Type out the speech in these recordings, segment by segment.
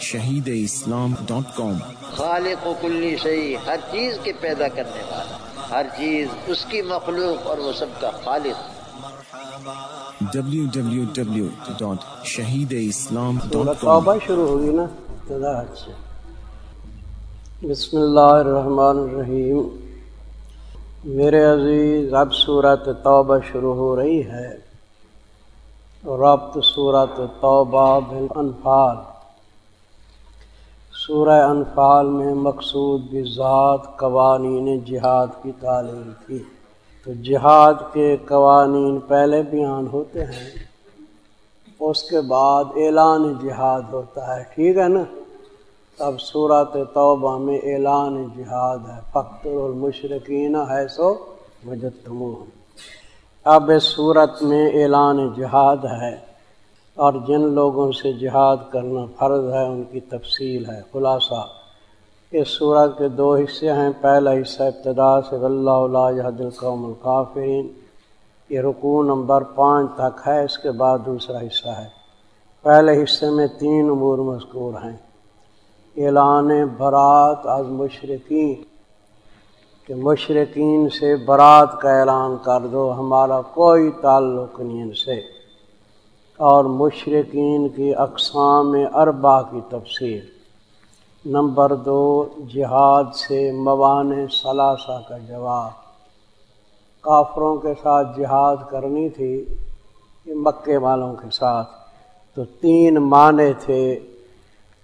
Shaheed Islam dot کام۔ خالق و کلی شہی ہر چیز کے پیدا کرنے والا ہر چیز اس کی مخلوق اور وہ سب کا خالق۔ W dot Shaheed Islam dot توبہ کام شروع ہوگی نا؟ سے بسم اللہ الرحمن الرحیم۔ میرے عزیز اب صورت توبہ شروع ہو رہی ہے۔ ربط صورت توبہ بالانفال۔ سورہ انفال میں مقصود بھی ذات قوانین جہاد کی تعلیم تھی۔ تو جہاد کے قوانین پہلے بیان ہوتے ہیں، اس کے بعد اعلان جہاد ہوتا ہے، ٹھیک ہے نا؟ اب صورت توبہ میں اعلان جہاد ہے۔ فخر المشرقین ہے سو مجتم اب اس صورت میں اعلان جہاد ہے۔ اور جن لوگوں سے جہاد کرنا فرض ہے، ان کی تفصیل ہے۔ خلاصہ، اس صورت کے دو حصے ہیں۔ پہلا حصہ ابتدا سے اللہ علیہ القوم القافرین یہ رکوع نمبر پانچ تک ہے، اس کے بعد دوسرا حصہ ہے۔ پہلے حصے میں تین امور مذکور ہیں۔ اعلان برات از مشرقین کہ مشرقین سے برات کا اعلان کر دو، ہمارا کوئی تعلق نہیں ان سے۔ اور مشرقین کی اقسام اربا کی تفسیر۔ نمبر دو، جہاد سے موان ثلاثہ کا جواب۔ کافروں کے ساتھ جہاد کرنی تھی مکے والوں کے ساتھ۔ تو تین معنی تھے،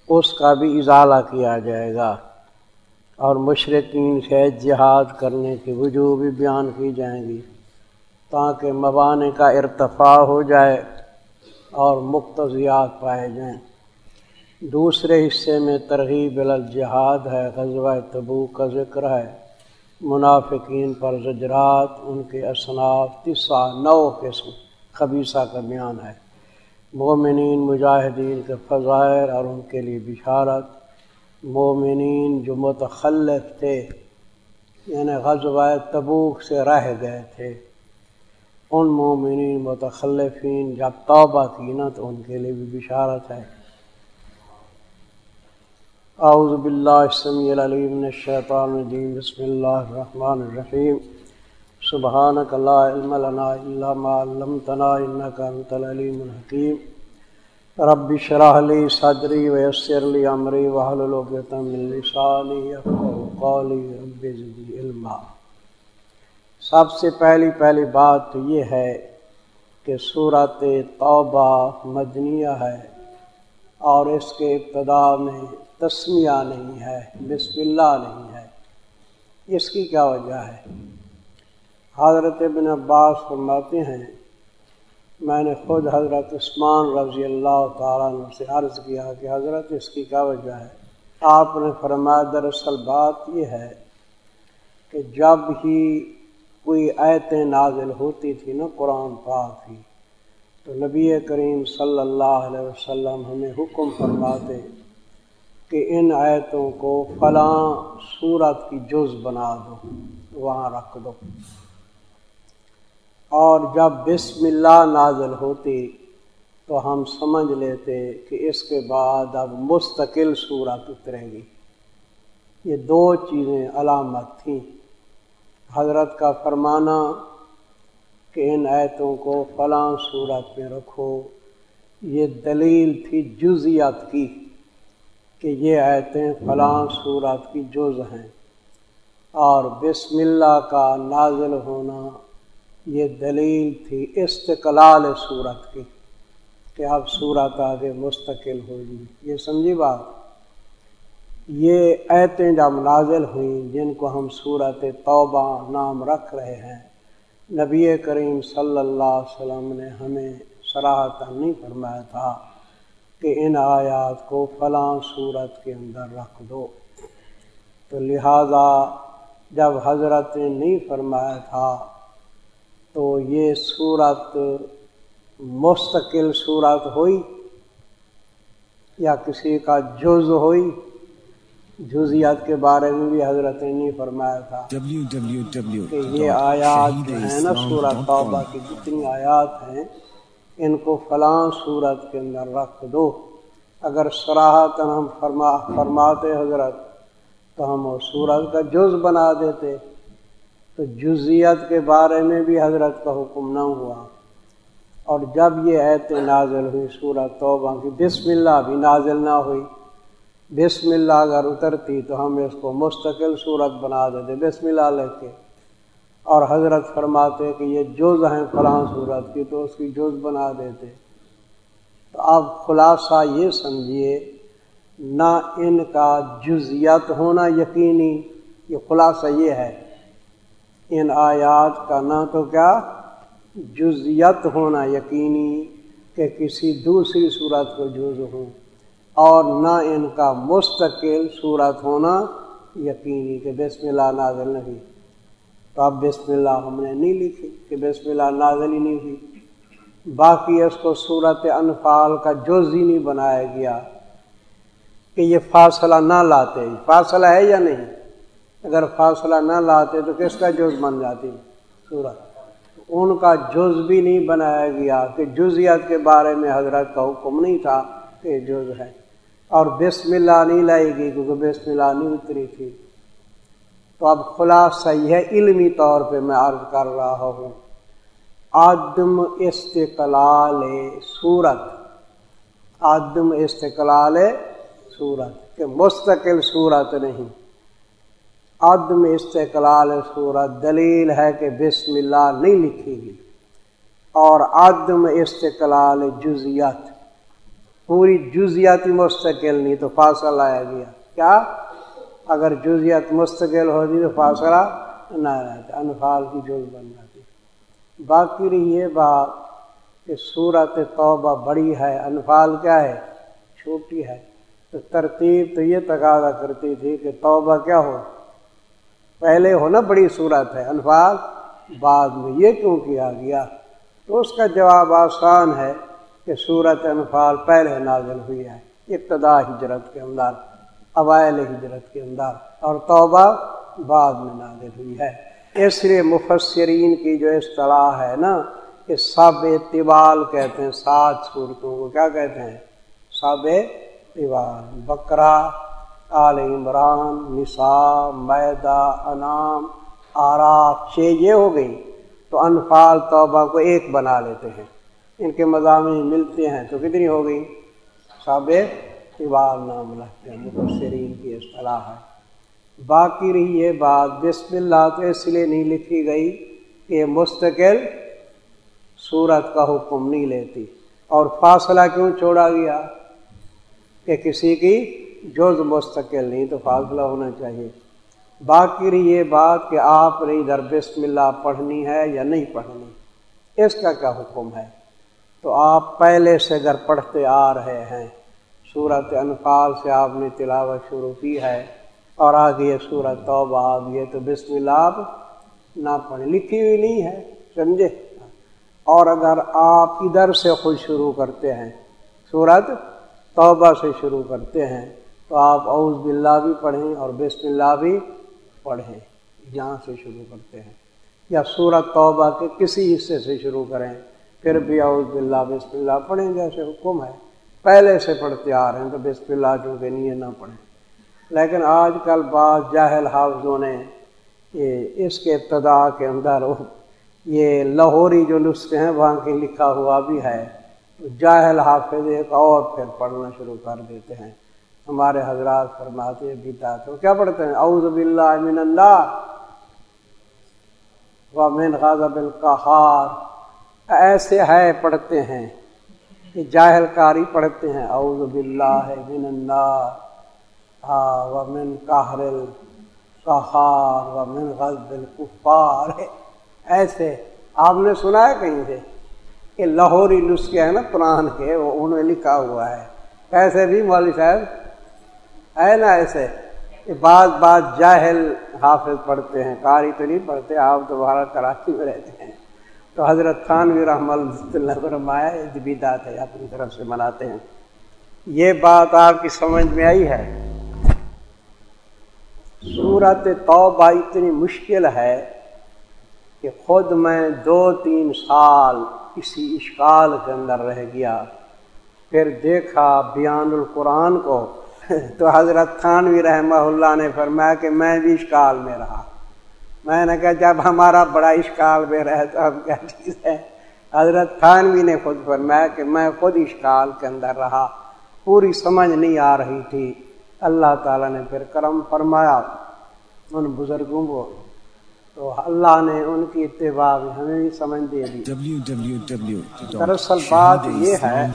اس کا بھی اضالہ کیا جائے گا۔ اور مشرقین سے جہاد کرنے کی وجوہ بھی بیان کی جائیں گی، تاکہ موانے کا ارتفاع ہو جائے۔ اور مقتضیات پائے جائیں۔ دوسرے حصے میں ترغیب الجہاد ہے، غزوہ تبو کا ذکر ہے۔ منافقین پر زجرات، ان کے اصناف تسا نو قسم خبیصہ کا بیان ہے۔ مومنین، مجاہدین کے فضائر اور ان کے لیے بشارت۔ مومنین جو متخلف تھے یعنی غزوہ تبوک سے رہ گئے تھے۔ ان مومنین متخلفین جب توبہ کی نا تو ان کے لیے بھی بشارت ہے۔ اعوذ باللہ السمیع العلیم من الشیطان الرجیم، بسم اللہ الرحمن الرحیم۔ سبحانک لا علم لنا الا ما علمتنا انک انت العلیم الحکیم۔ رب شرح لی صدری ویسر لی امری واحلل عقدۃ من لسانی یفقهوا قولی، رب زدنی علما۔ سب سے پہلی پہلی بات تو یہ ہے کہ صورت توبہ مدنیہ ہے اور اس کے ابتدا میں تسمیہ نہیں ہے، بسم اللہ نہیں ہے۔ اس کی کیا وجہ ہے؟ حضرت ابن عباس فرماتے ہیں، میں نے خود حضرت عثمان رضی اللہ تعالیٰ عنہ سے عرض کیا کہ حضرت، اس کی کیا وجہ ہے؟ آپ نے فرمایا، دراصل بات یہ ہے کہ جب ہی کوئی آیتیں نازل ہوتی تھی نا قرآن پاک کی تو نبی کریم صلی اللہ علیہ وسلم ہمیں حکم فرماتے کہ ان آیتوں کو فلاں صورت کی جز بنا دو، وہاں رکھ دو۔ اور جب بسم اللہ نازل ہوتی تو ہم سمجھ لیتے کہ اس کے بعد اب مستقل صورت اترے گی۔ یہ دو چیزیں علامت تھیں۔ حضرت کا فرمانا کہ ان ایتوں کو فلاں صورت میں رکھو۔ یہ دلیل تھی جزیت کی کہ یہ ایتیں فلاں صورت کی جز ہیں اور بسم اللہ کا نازل ہونا یہ دلیل تھی استقلال صورت کی کہ اب صورت آگے مستقل ہوگی۔ یہ سمجھی بات؟ یہ ایتیں جب نازل ہوئیں جن کو ہم صورت توبہ نام رکھ رہے ہیں۔ نبی کریم صلی اللہ علیہ وسلم نے ہمیں سراہت نہیں فرمایا تھا کہ ان آیات کو فلاں صورت کے اندر رکھ دو۔ تو لہذا جب حضرت نے نہیں فرمایا تھا تو یہ صورت مستقل صورت ہوئی یا کسی کا جز ہوئی؟ جزیات کے بارے میں بھی حضرت نے فرمایا تھا کہ یہ آیات جو ہیں نا سورت توبہ کی جتنی آیات ہیں ان کو فلاں صورت کے اندر رکھ دو۔ اگر سراہتن ہم فرما فرماتے حضرت تو ہم سورج کا جز بنا دیتے۔ تو جزیت کے بارے میں بھی حضرت کا حکم نہ ہوا۔ اور جب یہ ایت نازل ہوئی سورت توبہ کی بسم اللہ بھی نازل نہ ہوئی۔ بسم اللہ اگر اترتی تو ہم اس کو مستقل صورت بنا دیتے، بسم اللہ لکھ کے۔ اور حضرت فرماتے کہ یہ جز ہیں فلاں صورت کی، تو اس کی جز بنا دیتے۔ تو اب خلاصہ یہ سمجھیے، نہ ان کا جزیت ہونا یقینی، یہ خلاصہ یہ ہے، ان آیات کا نہ تو کیا، جزیت ہونا یقینی کہ کسی دوسری صورت کو جز ہوں۔ اور نہ ان کا مستقل صورت ہونا یقینی کہ بسم اللہ نازل نہیں۔ تو اب بسم اللہ ہم نے نہیں لکھی کہ بسم اللہ نازل ہی نہیں ہوئی۔ باقی اس کو صورت انفال کا جز ہی نہیں بنایا گیا کہ یہ فاصلہ نہ لاتے فاصلہ ہے یا نہیں؟ اگر فاصلہ نہ لاتے تو کس کا جز بن جاتی؟ صورت۔ ان کا جز بھی نہیں بنایا گیا کہ جزیت کے بارے میں حضرت کا حکم نہیں تھا کہ جز ہے۔ اور بسم اللہ نہیں لائے گی کیونکہ بسم اللہ نہیں اتری تھی۔ تو اب خلاصہ یہ علمی طور پہ میں عرض کر رہا ہوں۔ آدم استقلال صورت۔ آدم استقلال صورت کہ مستقل صورت نہیں۔ عدم استقلال صورت دلیل ہے کہ بسم اللہ نہیں لکھی گی اور عدم استقلال جزیت پوری جزیاتی مستقل نہیں تو فاصلہ لایا گیا۔ کیا؟ اگر جزیت مستقل ہوتی تو فاصلہ نہ رہتا، انفال کی جز بن جاتی۔ باقی رہی یہ بات کہ صورت توبہ بڑی ہے، انفال کیا ہے؟ چھوٹی ہے۔ تو ترتیب تو یہ تقاضا کرتی تھی کہ توبہ کیا ہو؟ پہلے ہو نا بڑی صورت ہے، انفال بعد میں یہ کیوں کیا گیا؟ تو اس کا جواب آسان ہے۔ کہ صورت انفال پہلے نازل ہوئی ہے، ابتدا ہجرت کے اندر، اوائل ہجرت کے اندر، اور توبہ بعد میں نازل ہوئی ہے۔ اس لیے مفسرین کی جو اصطلاح ہے نا کہ سب طوال کہتے ہیں، سات صورتوں کو کیا کہتے ہیں؟ سب طوال بکرا آل عمران، نساء، میدا انعام آراف، چھ یہ ہو گئی، تو انفال توبہ کو ایک بنا لیتے ہیں۔ ان کے مضامین ملتے ہیں تو کتنی ہو گئی؟ سابق نام رکھتے ہیں، مفسرین کی اصطلاح ہے۔ باقی رہی یہ بات، بسم اللہ تو اس لیے نہیں لکھی گئی کہ مستقل صورت کا حکم نہیں لیتی۔ اور فاصلہ کیوں چھوڑا گیا؟ کہ کسی کی جز مستقل نہیں تو فاصلہ ہونا چاہیے۔ باقی رہی یہ بات کہ آپ نے ادھر بسم اللہ پڑھنی ہے یا نہیں پڑھنی۔ اس کا کیا حکم ہے؟ تو آپ پہلے سے اگر پڑھتے آ رہے ہیں صورت انفال سے آپ نے تلاوت شروع کی ہے اور آگے یہ صورت توبہ آ گئی تو بسم اللہ آپ نہ پڑھیں۔ لکھی ہوئی نہیں ہے، سمجھے؟ اور اگر آپ ادھر سے خود شروع کرتے ہیں صورت توبہ سے شروع کرتے ہیں، تو آپ اوز باللہ بھی پڑھیں اور بسم اللہ بھی پڑھیں جہاں سے شروع کرتے ہیں۔ یا صورت توبہ کے کسی حصے سے شروع کریں۔ پھر بھی اعوذ باللہ بسم اللہ پڑھیں جیسے حکم ہے۔ پہلے سے پڑھتے آ رہے ہیں تو بسم اللہ چونکہ نہیں نہ پڑھیں۔ لیکن آج کل بعض جاہل حافظوں نے یہ اس کے ابتدا کے اندر یہ لاہوری جو نسخے ہیں وہاں کے لکھا ہوا بھی ہے۔ جاہل حافظ ایک اور پھر پڑھنا شروع کر دیتے ہیں۔ ہمارے حضرات فرماتے بیتا تو کیا پڑھتے ہیں؟ اعوذ باللہ من اللہ و من غضب القہار۔ ایسے ہے پڑھتے ہیں کہ جاہل کاری پڑھتے ہیں۔ اعوذ باللہ من النار۔ ہاں ومن قہر القہار ومن غضب الکفار۔ ایسے آپ نے سنا ہے کہیں سے کہ لاہوری نسخے ہیں نا قرآن کے، وہ انہوں نے لکھا ہوا ہے۔ ایسے بھی مولوی صاحب؟ ہے نا ایسے کہ بعض بعض جاہل حافظ پڑھتے ہیں، قاری تو نہیں پڑھتے، آپ دوبارہ کراچی میں رہتے ہیں۔ تو حضرت خانوی رحم اللہ فرمایا بدعت ہے اپنی طرف سے مناتے ہیں۔ یہ بات آپ کی سمجھ میں آئی ہے۔ صورت توبہ اتنی مشکل ہے کہ خود میں دو تین سال کسی اشکال کے اندر رہ گیا۔ پھر دیکھا بیان القرآن کو، تو حضرت خانوی رحمہ اللہ نے فرمایا کہ میں بھی اشکال میں رہا۔ میں نے کہا جب ہمارا بڑا اشکال میں رہے تو اب کیا چیز ہے؟ حضرت خانوی نے خود فرمایا کہ میں خود اشکال کے اندر رہا پوری سمجھ نہیں آ رہی تھی۔ اللہ تعالیٰ نے پھر کرم فرمایا ان بزرگوں کو۔ تو اللہ نے ان کی اتباع ہمیں بھی سمجھ دے دی۔ دراصل بات یہ ہے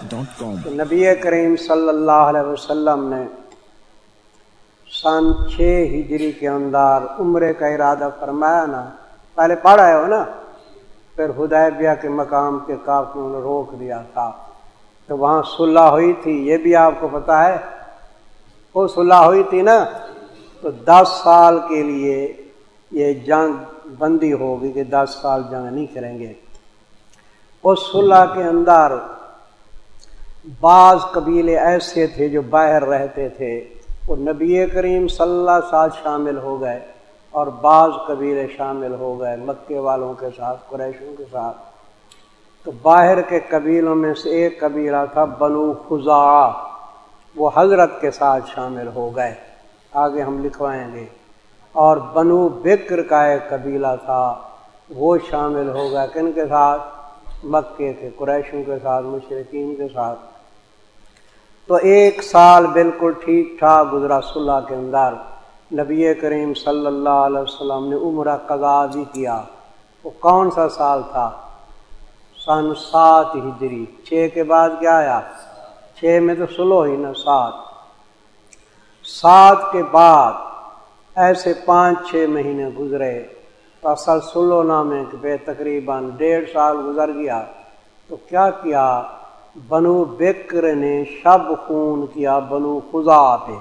کہ نبی کریم صلی اللہ علیہ وسلم نے سن چھ ہجری کے اندر عمرے کا ارادہ فرمایا نا، پہلے پڑھا ہے نا، پھر ہدیبیہ کے مقام کے کافی نے روک دیا تھا۔ تو وہاں صلح ہوئی تھی، یہ بھی آپ کو پتا ہے۔ وہ صلح ہوئی تھی نا، تو دس سال کے لیے یہ جنگ بندی ہوگی کہ دس سال جنگ نہیں کریں گے۔ اس صلح کے اندر بعض قبیلے ایسے تھے جو باہر رہتے تھے۔ وہ نبی کریم صلی اللہ ساتھ شامل ہو گئے اور بعض قبیلے شامل ہو گئے، مکے والوں کے ساتھ، قریشوں کے ساتھ۔ تو باہر کے قبیلوں میں سے ایک قبیلہ تھا بنو خزا وہ حضرت کے ساتھ شامل ہو گئے۔ آگے ہم لکھوائیں گے۔ اور بنو بکر کا ایک قبیلہ تھا، وہ شامل ہو گیا کن کے ساتھ؟ مکے کے، قریشوں کے ساتھ، مشرقین کے ساتھ۔ تو ایک سال بالکل ٹھیک ٹھاک گزرا صلح کے اندر۔ نبی کریم صلی اللہ علیہ وسلم نے عمرہ قضا بھی کیا۔ وہ کون سا سال تھا؟ سن سات ہجری۔ چھ کے بعد کیا آیا؟ چھ میں تو سلو ہی نا، سات۔ سات کے بعد ایسے پانچ چھ مہینے گزرے۔ تو اصل سلو نامے پہ تقریباً ڈیڑھ سال گزر گیا۔ تو کیا کیا؟ بنو بکر نے شب خون کیا بنو خزا پہ۔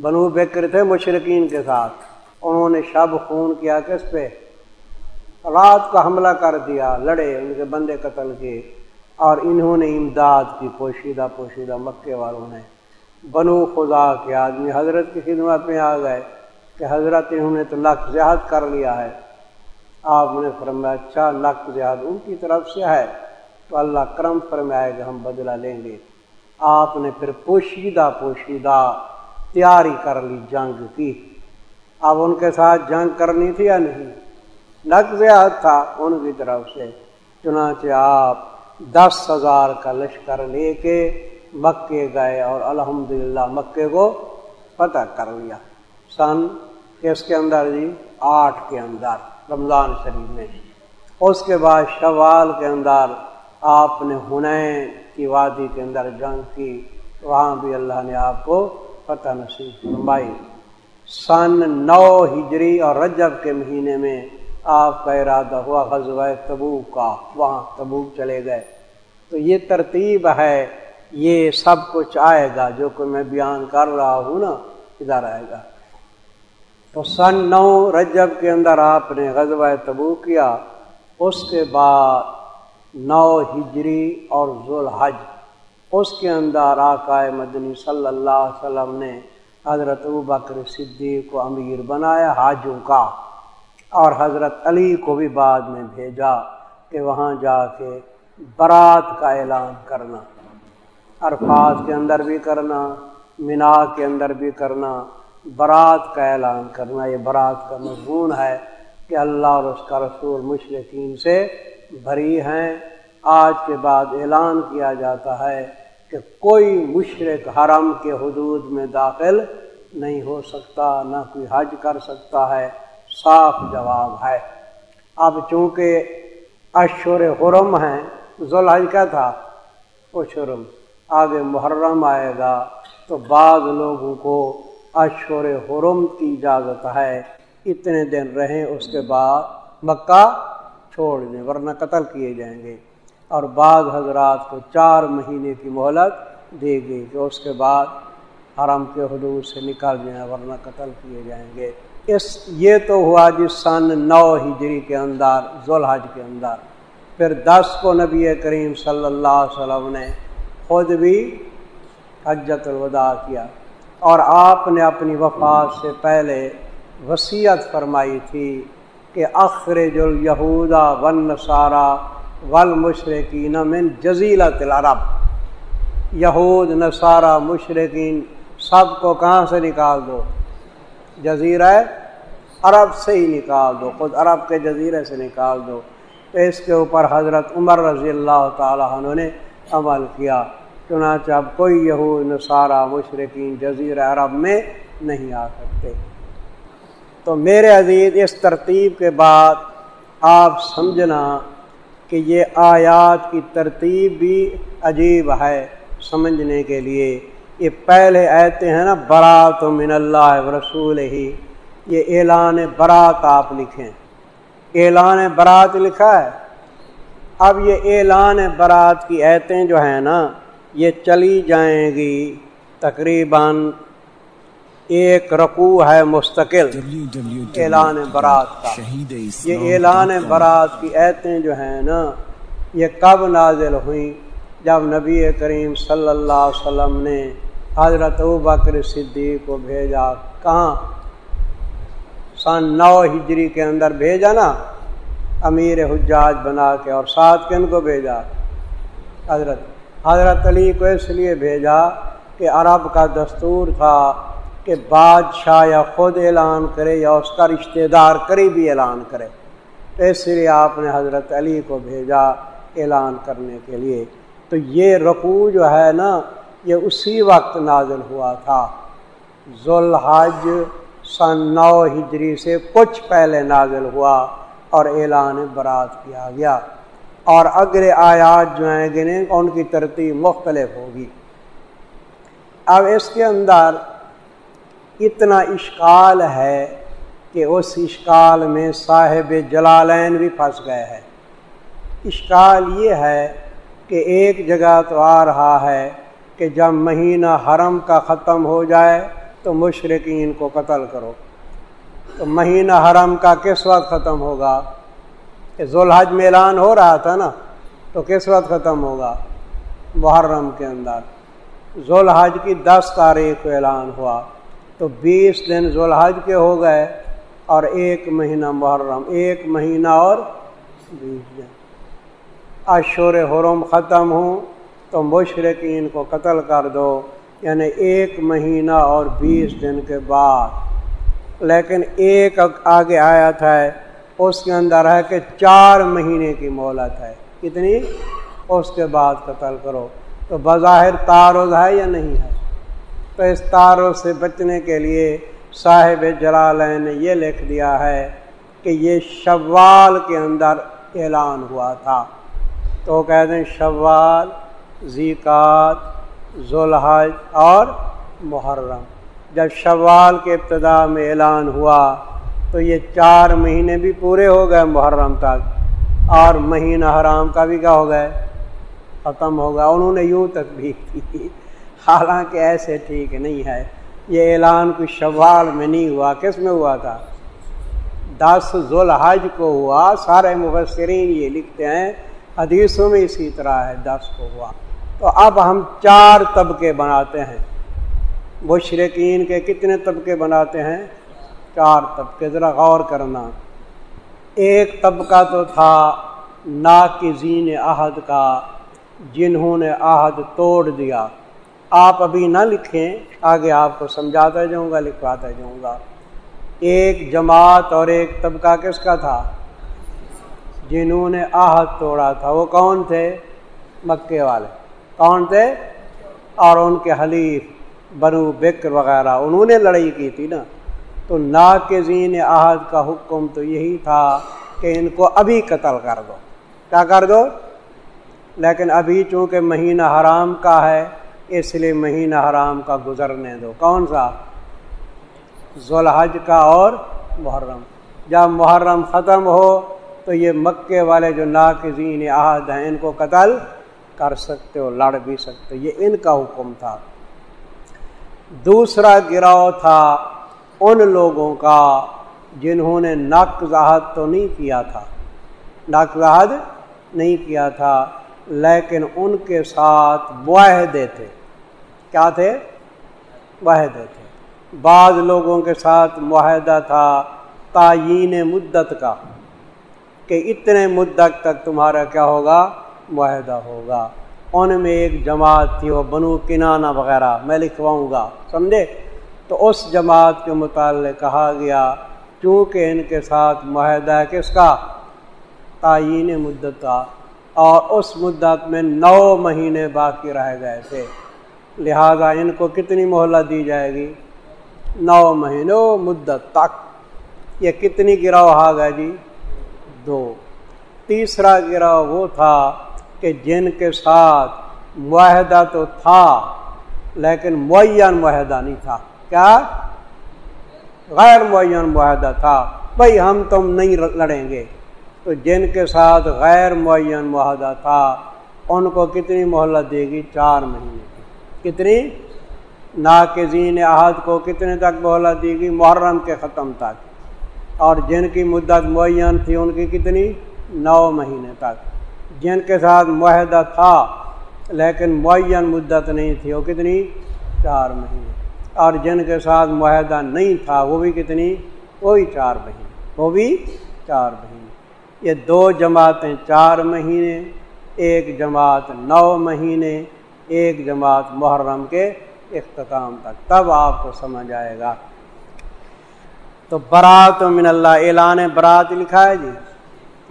بنو بکر تھے مشرقین کے ساتھ۔ انہوں نے شب خون کیا کس پہ؟ رات کا حملہ کر دیا، لڑے ان کے بندے قتل کیے۔ اور انہوں نے امداد کی، پوشیدہ پوشیدہ مکے والوں نے۔ بنو خدا کے آدمی حضرت کی خدمت میں آ گئے کہ حضرت انہوں نے تو لک زیاد کر لیا ہے۔ آپ نے فرمایا اچھا لک زیاد ان کی طرف سے ہے۔ تو اللہ کرم فرمائے گا ہم بدلہ لیں گے۔ آپ نے پھر پوشیدہ پوشیدہ تیاری کر لی جنگ کی۔ اب ان کے ساتھ جنگ کرنی تھی یا نہیں؟ لک زیاد تھا ان کی طرف سے۔ چنانچہ آپ دس ہزار کا لشکر لے کے مکے گئے اور الحمدللہ مکے کو فتح کر لیا۔ سن کس کے اندر جی؟ آٹھ کے اندر، رمضان شریف میں۔ اس کے بعد شوال کے اندر آپ نے ہنین کی وادی کے اندر جنگ کی، وہاں بھی اللہ نے آپ کو فتح نصیب فرمائی۔ سن نو ہجری اور رجب کے مہینے میں آپ کا ارادہ ہوا غزوہ تبوک کا، وہاں تبوک چلے گئے۔ تو یہ ترتیب ہے، یہ سب کچھ آئے گا، جو کہ میں بیان کر رہا ہوں نا، ادھر آئے گا۔ تو سن نو رجب کے اندر آپ نے غزوہ تبو کیا، اس کے بعد نو ہجری اور ذوالحج۔ اس کے اندر آقائے مدنی صلی اللہ علیہ وسلم نے حضرت بکر صدیق کو امیر بنایا حاجوں کا اور حضرت علی کو بھی بعد میں بھیجا کہ وہاں جا کے برات کا اعلان کرنا، عرفات کے اندر بھی کرنا، مینا کے اندر بھی کرنا، برات کا اعلان کرنا۔ یہ برات کا مضمون ہے کہ اللہ اور اس کا رسول مشرقین سے بھری ہیں۔ آج کے بعد اعلان کیا جاتا ہے کہ کوئی مشرق حرم کے حدود میں داخل نہیں ہو سکتا، نہ کوئی حج کر سکتا ہے۔ صاف جواب ہے۔ اب چونکہ اشور حرم ہیں، ذوالحج کا تھا وہ شرم آگے محرم آئے گا تو بعض لوگوں کو اشور حرم کی اجازت ہے۔ اتنے دن رہیں، اس کے بعد مکہ چھوڑ دیں، ورنہ قتل کیے جائیں گے۔ اور بعض حضرات کو چار مہینے کی مہلت دے گی کہ اس کے بعد حرم کے حدود سے نکل جائیں، ورنہ قتل کیے جائیں گے۔ اس، یہ تو ہوا جس سن نو ہجری کے اندر، ذوالحج کے اندر۔ پھر دس کو نبی کریم صلی اللہ علیہ وسلم نے خود بھی حجت الوداع کیا۔ اور آپ نے اپنی وفات سے پہلے وصیت فرمائی تھی۔ کہ اخرج الیہودا ون سارا ول مشرقین من جزیلا العرب۔ یہود نصارہ مشرقین سب کو کہاں سے نکال دو؟ جزیرہ عرب سے ہی نکال دو، خود عرب کے جزیرے سے نکال دو۔ تو اس کے اوپر حضرت عمر رضی اللہ تعالیٰ عنہ نے عمل کیا۔ چنانچہ اب کوئی یہود نصارہ مشرقین جزیرہ عرب میں نہیں آ سکتے۔ تو میرے عزیز، اس ترتیب کے بعد آپ سمجھنا کہ یہ آیات کی ترتیب بھی عجیب ہے سمجھنے کے لیے۔ یہ پہلے ایتے ہیں نا، برات من اللہ رسول ہی یہ اعلان برات آپ لکھیں۔ اعلان برات لکھا ہے۔ اب یہ اعلان برات کی ایتیں جو ہیں نا، یہ چلی جائیں گی تقریباً ایک رقو ہے مستقل اعلان برات کا۔ یہ اعلان برات کی ایتیں جو ہیں نا یہ کب نازل ہوئیں؟ جب نبی کریم صلی اللہ علیہ وسلم نے حضرت بکر صدیق کو بھیجا۔ کہاں؟ سن نو ہجری کے اندر بھیجا نا امیر حجاج بنا کے اور ساتھ کن کو بھیجا؟ حضرت حضرت علی کو اس لیے بھیجا کہ عرب کا دستور تھا کہ بادشاہ یا خود اعلان کرے یا اس کا رشتہ دار قریبی اعلان کرے۔ تو اس لیے آپ نے حضرت علی کو بھیجا اعلان کرنے کے لیے۔ تو یہ رقو جو ہے نا، یہ اسی وقت نازل ہوا تھا۔ ذوالحج سن نو ہجری سے کچھ پہلے نازل ہوا اور اعلان برات کیا گیا۔ اور اگلے آیات جو ہیں گنے، ان کی ترتیب مختلف ہوگی۔ اب اس کے اندر اتنا اشکال ہے کہ اس اشکال میں صاحب جلالین بھی پھنس گئے ہیں۔ اشکال یہ ہے کہ ایک جگہ تو آ رہا ہے کہ جب مہینہ حرم کا ختم ہو جائے تو مشرقین کو قتل کرو۔ تو مہینہ حرم کا کس وقت ختم ہوگا؟ کہ ذوالحج میں اعلان ہو رہا تھا نا، تو کس وقت ختم ہوگا؟ محرم کے اندر۔ ذوالحج کی دس تاریخ کو اعلان ہوا۔ تو بیس دن ذوالحج کے ہو گئے اور ایک مہینہ محرم، ایک مہینہ اور بیس دن۔ اشور حرم ختم ہوں تو مشرقین کو قتل کر دو یعنی ایک مہینہ اور بیس دن کے بعد۔ لیکن ایک آگے آیا تھا اس کے اندر ہے کہ چار مہینے کی مہلت ہے۔ کتنی؟ اس کے بعد قتل کرو۔ تو بظاہر تعارض ہے یا نہیں ہے؟ تو اس تعارض سے بچنے کے لیے صاحب جلالین نے یہ لکھ دیا ہے کہ یہ شوال کے اندر اعلان ہوا تھا۔ تو کہتے ہیں شوال زیکات ذوالحج اور محرم۔ جب شوال کے ابتدا میں اعلان ہوا تو یہ چار مہینے بھی پورے ہو گئے محرم تک اور مہینہ حرام کا بھی کیا ہو گئے؟ ختم ہو گیا انہوں نے یوں تک بھی کی۔ حالانکہ ایسے ٹھیک نہیں ہے۔ یہ اعلان کچھ شوال میں نہیں ہوا، کس میں ہوا تھا؟ دس ذوالحج کو ہوا، سارے مبصرین یہ لکھتے ہیں، حدیثوں میں اسی طرح ہے، دس کو ہوا۔ تو اب ہم چار طبقے بناتے ہیں۔ مشرقین کے کتنے طبقے بناتے ہیں؟ چار طبقے، ذرا غور کرنا۔ ایک طبقہ تو تھا ناکزین عہد کا، جنہوں نے عہد توڑ دیا۔ آپ ابھی نہ لکھیں، آگے آپ کو سمجھاتا جاؤں گا، لکھواتا جاؤں گا۔ ایک جماعت اور ایک طبقہ کس کا تھا؟ جنہوں نے آہد توڑا تھا۔ وہ کون تھے؟ مکے والے۔ کون تھے؟ اور ان کے حلیف بنو بکر وغیرہ۔ انہوں نے لڑائی کی تھی نا۔ تو نا کے زین عہد کا حکم تو یہی تھا کہ ان کو ابھی قتل کر دو۔ کیا کر دو؟ لیکن ابھی چونکہ مہینہ حرام کا ہے اس لیے مہینہ حرام کا گزرنے دو۔ کون سا؟ ذوالحج کا اور محرم۔ جب محرم ختم ہو تو یہ مکے والے جو ناقزین عہد ہیں، ان کو قتل کر سکتے ہو لڑ بھی سکتے۔ ہو یہ ان کا حکم تھا۔ دوسرا گراؤ تھا ان لوگوں کا جنہوں نے نقضحد تو نہیں کیا تھا۔ نقضحد نہیں کیا تھا، لیکن ان کے ساتھ معاہدے تھے۔ کیا تھے؟ معاہدے تھے۔ بعض لوگوں کے ساتھ معاہدہ تھا تعین مدت کا، کہ اتنے مدت تک تمہارا کیا ہوگا؟ معاہدہ ہوگا۔ ان میں ایک جماعت تھی، وہ بنو کنانا وغیرہ، میں لکھواؤں گا، سمجھے؟ تو اس جماعت کے متعلق کہا گیا، چونکہ ان کے ساتھ معاہدہ کس کا؟ تعین مدت کا۔ اور اس مدت میں نو مہینے باقی رہ گئے تھے۔ لہذا ان کو کتنی مہلت دی جائے گی؟ نو مہینوں مدت تک۔ یہ کتنی گراؤ آ گئے جی؟ دو۔ تیسرا گراؤ وہ تھا کہ جن کے ساتھ معاہدہ تو تھا، لیکن معین معاہدہ نہیں تھا۔ کیا؟ غیر معین معاہدہ تھا۔ بھائی ہم تم نہیں لڑیں گے۔ تو جن کے ساتھ غیر معین معاہدہ تھا، ان کو کتنی مہلت دے گی؟ چار مہینے۔ کتنی ناقزین احد کو کتنے تک مہلت دے گی محرم کے ختم تک۔ اور جن کی مدت معین تھی ان کی کتنی؟ نو مہینے تک۔ جن کے ساتھ معاہدہ تھا، لیکن معین مدت نہیں تھی، وہ کتنی؟ چار مہینے۔ اور جن کے ساتھ معاہدہ نہیں تھا، وہ بھی کتنی؟ وہی چار مہینے۔ وہ بھی چار مہینے۔ یہ دو جماعتیں چار مہینے، ایک جماعت نو مہینے ایک جماعت محرم کے اختتام تک۔ تب آپ کو سمجھ آئے گا۔ تو برات من اللہ، اعلان برات لکھا ہے جی؟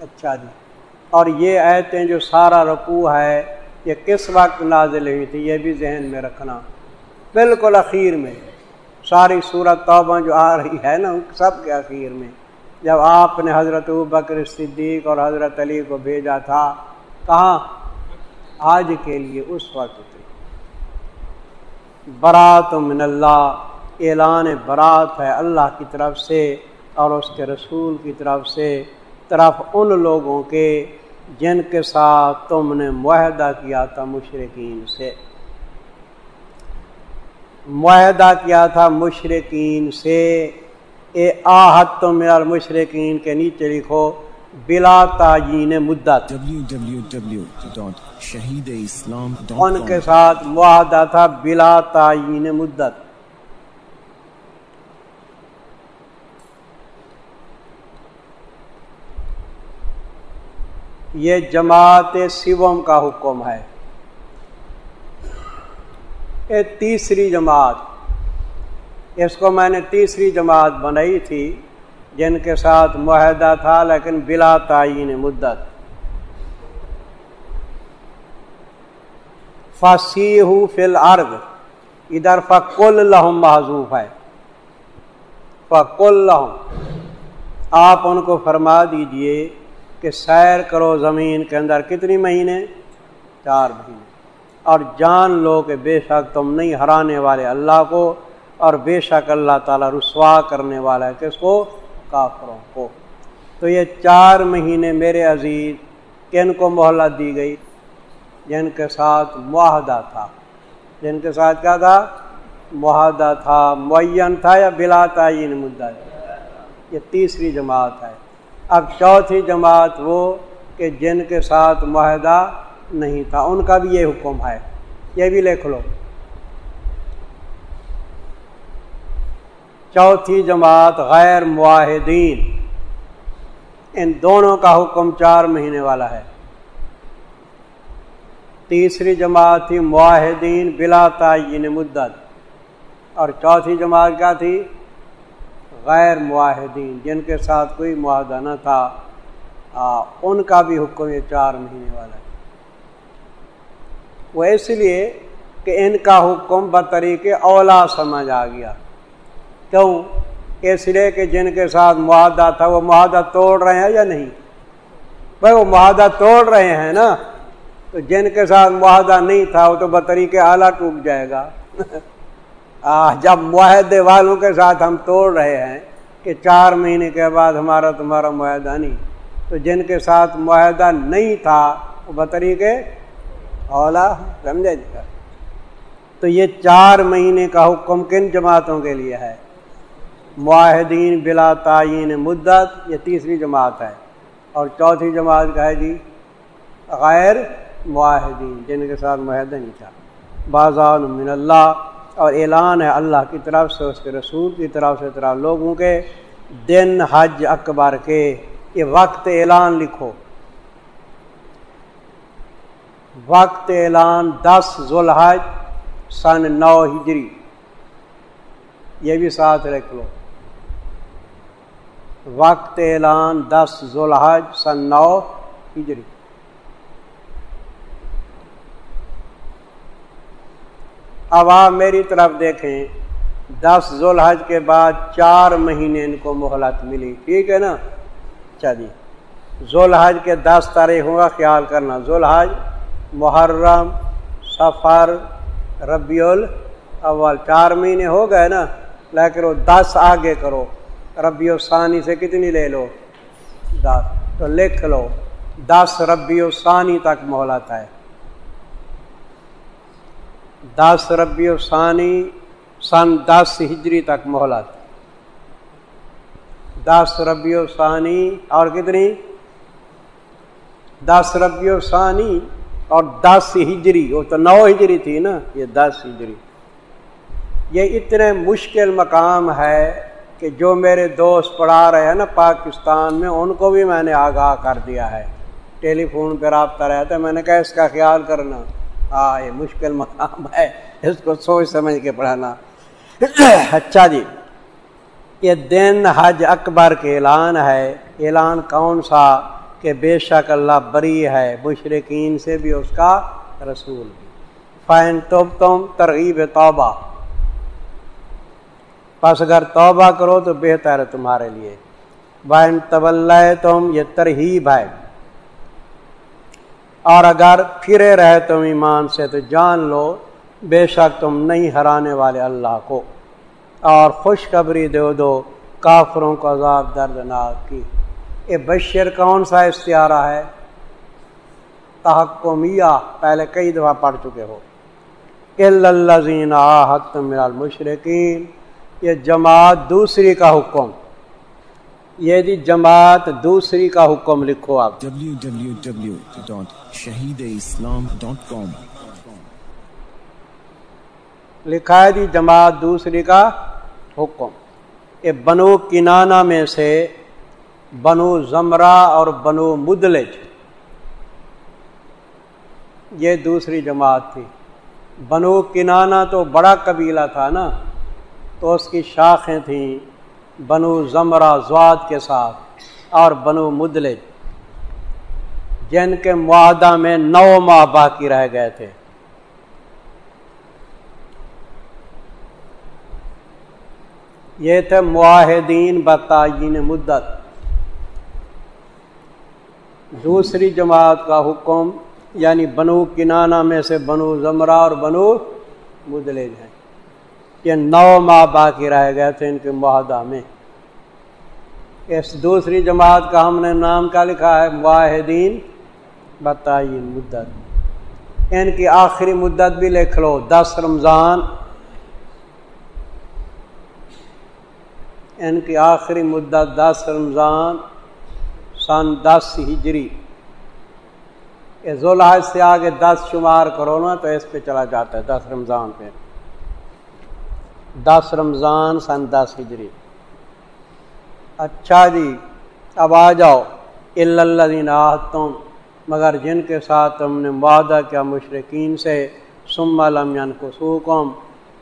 اچھا جی۔ اور یہ ایتیں جو سارا رقو ہے، یہ کس وقت نازل ہوئی تھی، یہ بھی ذہن میں رکھنا۔ بالکل اخیر میں۔ ساری صورت توبہ جو آ رہی ہے نا سب کے اخیر میں۔ جب آپ نے حضرت بکر صدیق اور حضرت علی کو بھیجا تھا، کہاں؟ آج کے لیے، اس وقت۔ برات من اللہ، اعلان برات ہے اللہ کی طرف سے اور اس کے رسول کی طرف سے، طرف ان لوگوں کے جن کے ساتھ تم نے معاہدہ کیا تھا مشرقین سے۔ معاہدہ کیا تھا مشرقین سے۔ اے آہت تو میرا مشرقین کے نیچے لکھو۔ بلا تعین مدت۔ ان کے ساتھ معاہدہ تھا بلا تعین مدت۔ یہ جماعت سیوم کا حکم ہے۔ یہ تیسری جماعت۔ اس کو میں نے تیسری جماعت بنائی تھی۔ جن کے ساتھ معاہدہ تھا، لیکن بلا تعین مدت۔ فصیح فل ارگ ادھر فکل لہم معذوف ہے۔ فکل لہم آپ ان کو فرما دیجیے کہ سیر کرو زمین کے اندر کتنی مہینے؟ چار مہینے۔ اور جان لو کہ بے شک تم نہیں ہرانے والے اللہ کو، اور بے شک اللہ تعالیٰ رسوا کرنے والا ہے۔ کس کو؟ کافروں کو۔ تو یہ چار مہینے میرے عزیز کن کو مہلت دی گئی؟ جن کے ساتھ معاہدہ تھا۔ جن کے ساتھ کیا تھا؟ معاہدہ تھا، معین تھا یا بلا تعین مدعا یہ تیسری جماعت ہے۔ اب چوتھی جماعت وہ کہ جن کے ساتھ معاہدہ نہیں تھا۔ ان کا بھی یہ حکم ہے۔ یہ بھی لکھ لو۔ چوتھی جماعت غیر معاہدین۔ ان دونوں کا حکم چار مہینے والا ہے۔ تیسری جماعت تھی معاہدین بلا تعین مدت۔ اور چوتھی جماعت کیا تھی؟ غیر معاہدین جن کے ساتھ کوئی معاہدہ نہ تھا۔ آ, ان کا بھی حکم یہ چار مہینے والا ہے۔ وہ اس لیے کہ ان کا حکم بطریق اولا سمجھ آ گیا۔ کیوں؟ اس لیے کہ جن کے ساتھ معاہدہ تھا، وہ معاہدہ توڑ رہے ہیں یا نہیں؟ بھائی وہ معاہدہ توڑ رہے ہیں نا؟ تو جن کے ساتھ معاہدہ نہیں تھا، وہ تو بطریق اعلیٰ ٹوٹ جائے گا۔ جب معاہدے والوں کے ساتھ ہم توڑ رہے ہیں کہ چار مہینے کے بعد ہمارا تمہارا معاہدہ نہیں، تو جن کے ساتھ معاہدہ نہیں تھا، وہ بطری کے اولا سمجھے؟ جی تو یہ چار مہینے کا حکم کن جماعتوں کے لیے ہے؟ معاہدین بلا تعین مدت، یہ تیسری جماعت ہے۔ اور چوتھی جماعت کا ہے جی غیر معاہدین، جن کے ساتھ معاہدہ نہیں تھا۔ بازار من اللہ، اور اعلان ہے اللہ کی طرف سے، اس کے رسول کی طرف سے طرف لوگوں کے۔ دن حج اکبر کے، یہ وقت اعلان لکھو۔ وقت اعلان دس ذوالحج، سن نو ہجری۔ یہ بھی ساتھ رکھ لو۔ وقت اعلان دس ذوالحج سن نو ہجری۔ اب آپ میری طرف دیکھیں، دس ذوالحج کے بعد چار مہینے ان کو مہلت ملی۔ ٹھیک ہے نا؟ اچھا جی۔ ذوالحج کے دس تاریخوں کا خیال کرنا۔ ذوالحج، محرم سفر ربیع الاول۔ چار مہینے ہو گئے نا، لیکن وہ دس آگے کرو۔ ربیع ثانی سے کتنی لے لو؟ دس۔ تو لکھ لو۔ دس ربیع ثانی تک مہلت ہے۔ دس ربیع ثانی سن دس ہجری تک مہلت۔ دس ربیع ثانی اور کتنی؟ دس ربیع ثانی اور دس ہجری۔ وہ تو نو ہجری تھی نا۔ یہ دس ہجری۔ یہ اتنے مشکل مقام ہے۔ کہ جو میرے دوست پڑھا رہے ہیں نا پاکستان میں، ان کو بھی میں نے آگاہ کر دیا ہے۔ ٹیلی فون پہ رابطہ رہتا ہے۔ میں نے کہا، اس کا خیال کرنا۔ ہاں یہ مشکل مقام ہے۔ اس کو سوچ سمجھ کے پڑھانا۔ اچھا جی یہ دن حج اکبر کے اعلان ہے۔ اعلان کون سا؟ کہ بے شک اللہ بری ہے۔ مشرقین سے بھی اس کا رسول۔ بھی فائن تم تم ترغیب توبہ۔ پس اگر توبہ کرو تو بہتر ہے تمہارے لیے۔ بائن طبل تم یہ ترغیب ہے اور اگر پھرے رہے تم ایمان سے تو جان لو، بے شک تم نہیں ہرانے والے اللہ کو۔ اور خوشخبری دو دو کافروں کو عذاب دردناک کی۔ یہ بشر، کون سا استعارہ ہے؟ تحکمیہ، پہلے کئی دفعہ پڑھ چکے ہو۔ الزین مشرقین یہ جماعت دوسری کا حکم۔ یہ دی جماعت دوسری کا حکم لکھو آپ۔ شہید اسلام ڈاٹ کام لکھا ہے دی جماعت دوسری کا حکم۔ یہ بنو کنانا میں سے بنو زمرہ اور بنو مدلج۔ یہ دوسری جماعت تھی۔ بنو کنانا تو بڑا قبیلہ تھا نا۔ تو اس کی شاخیں تھیں بنو زمرہ زواد کے ساتھ اور بنو مدلج، جن کے معاہدہ میں نو ماہ باقی رہ گئے تھے۔ یہ تھے معاہدین بتائین مدت۔ دوسری جماعت کا حکم یعنی بنو کنانا میں سے بنو زمرہ اور بنو مدلج ہیں۔ یہ نو ماہ باقی رہ گئے تھے ان کے معاہدہ میں۔ اس دوسری جماعت کا ہم نے نام کیا لکھا ہے؟ معاہدین۔ بتائیے مدت۔ ان کی آخری مدت بھی لکھ لو۔ دس رمضان۔ ان کی آخری مدت دس رمضان۔ سن دس ہجری۔ ذوالحج سے آگے دس شمار کرو نا تو اس پہ چلا جاتا ہے۔ دس رمضان پہ۔ دس رمضان سن دس ہجری۔ اچھا جی اب آ جاؤ اللہ تم مگر جن کے ساتھ تم نے وعدہ کیا مشرقین سے سم علم کو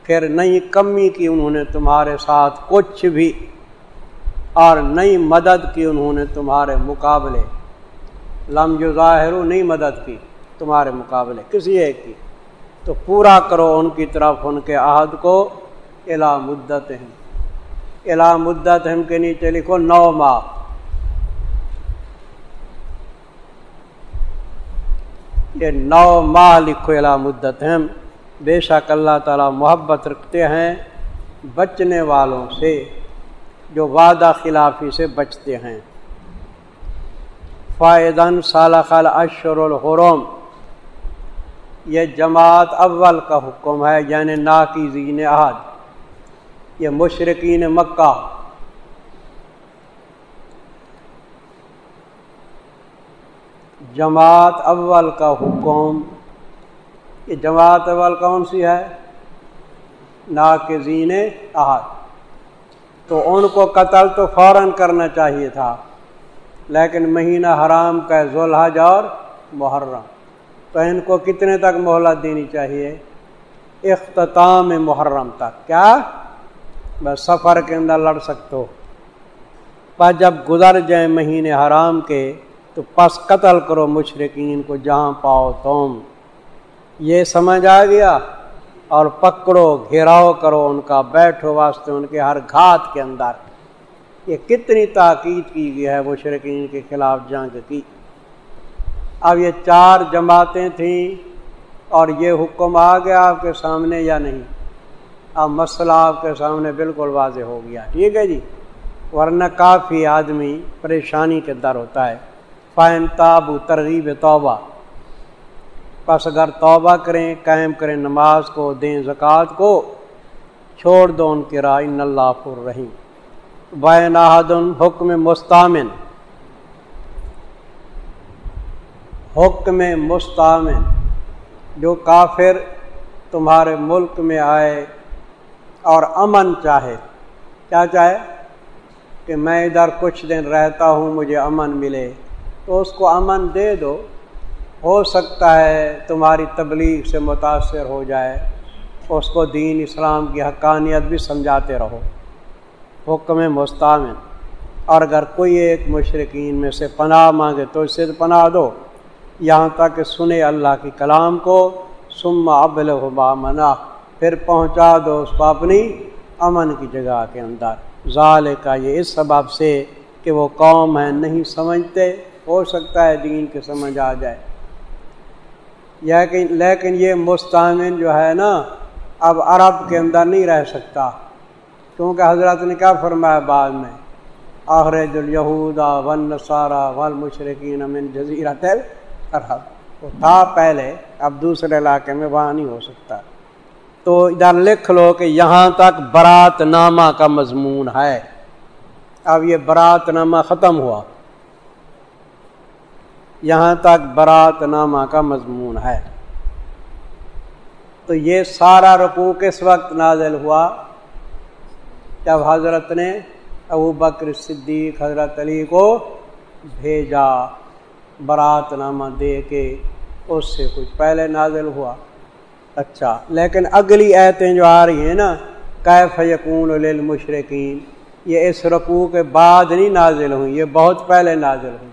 پھر نئی کمی کی انہوں نے تمہارے ساتھ کچھ بھی، اور نئی مدد کی انہوں نے تمہارے مقابلے۔ لم جو ظاہر نئی مدد کی تمہارے مقابلے، کسی ایک کی۔ تو پورا کرو ان کی طرف ان کے عہد کو۔ الا مدت الا مدت ہم کے نیچے لکھو نو ماہ یہ نو ماہ لکھو الا مدت ہم بے شک اللہ تعالیٰ محبت رکھتے ہیں بچنے والوں سے، جو وعدہ خلافی سے بچتے ہیں۔ فائدن خال اشر الحرم، یہ جماعت اول کا حکم ہے یعنی نا کی زین عہد۔ یہ مشرقین مکہ۔ جماعت اول کا حکم۔ یہ جماعت اول کون سی ہے؟ نا کے تو ان کو قتل تو فوراً کرنا چاہیے تھا، لیکن مہینہ حرام کا ذوالحج اور محرم۔ تو ان کو کتنے تک مہلت دینی چاہیے؟ اختتام محرم تک۔ کیا؟ بس سفر کے اندر لڑ سکتے ہو پر جب گزر جائیں مہینے حرام کے، تو پس قتل کرو مشرقین کو جہاں پاؤ تم۔ یہ سمجھ آ گیا؟ اور پکڑو، گھیراؤ کرو ان کا، بیٹھو واسطے ان کے ہر گھات کے اندر۔ یہ کتنی تاکید کی گئی ہے مشرقین کے خلاف جنگ کی۔ اب یہ چار جماعتیں تھیں اور یہ حکم آ گیا آپ کے سامنے یا نہیں؟ اب مسئلہ آپ کے سامنے بالکل واضح ہو گیا۔ ٹھیک ہے جی؟ ورنہ کافی آدمی پریشانی کے در ہوتا ہے۔ فائن تاب ترغیب توبہ پس اگر توبہ کریں، قائم کریں نماز کو، دیں زکوٰۃ کو، چھوڑ دو ان کی رائے اللہ پر رحیم بین احدن حکم مستامن حکم مستامن جو کافر تمہارے ملک میں آئے اور امن چاہے۔ کیا چاہے؟ کہ میں ادھر کچھ دن رہتا ہوں، مجھے امن ملے۔ تو اس کو امن دے دو۔ ہو سکتا ہے تمہاری تبلیغ سے متاثر ہو جائے۔ اس کو دین اسلام کی حقانیت بھی سمجھاتے رہو۔ حکم مستعمن اور اگر کوئی ایک مشرقین میں سے پناہ مانگے تو اسے پناہ دو۔ یہاں تک کہ سنے اللہ کی کلام کو۔ سم ابل ہوا منا پھر پہنچا دو اس کو اپنی امن کی جگہ کے اندر۔ ظال کا یہ اس سبب سے کہ وہ قوم ہے نہیں سمجھتے، ہو سکتا ہے دین کے سمجھ آ جائے۔ لیکن لیکن یہ مستعمن جو ہے نا، اب عرب کے اندر نہیں رہ سکتا۔ کیونکہ حضرت نے کیا فرمایا بعد میں؟ آخرج الہودا ون نصارہ ول مشرقین امن جزیرہ تل وہ تھا پہلے، اب دوسرے علاقے میں وہاں نہیں ہو سکتا۔ تو ادھر لکھ لو کہ یہاں تک برات نامہ کا مضمون ہے۔ اب یہ برات نامہ ختم ہوا۔ یہاں تک برات نامہ کا مضمون ہے۔ تو یہ سارا رقو کس وقت نازل ہوا؟ جب حضرت نے ابو بکر صدیق، حضرت علی کو بھیجا، برات نامہ دے کے، اس سے کچھ پہلے نازل ہوا۔ اچھا لیکن اگلی ایتیں جو آ رہی ہیں نا، کیف یقون للمشرقین یہ اس رقوع کے بعد نہیں نازل ہوئی، یہ بہت پہلے نازل ہوئی۔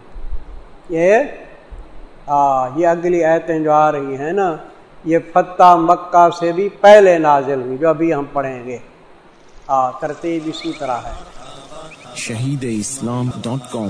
یہ ہاں یہ اگلی ایتیں جو آ رہی ہیں نا، یہ فتح مکہ سے بھی پہلے نازل ہوئی، جو ابھی ہم پڑھیں گے۔ ہاں ترتیب اسی طرح ہے۔ شہید اسلام ڈاٹ کام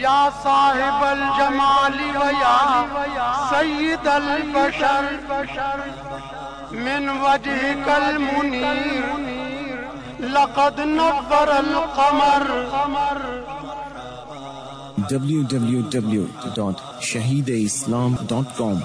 یا صاحب الجمال ویا سید البشر من وجه کل منیر لقد نور القمر www.shahideislam.com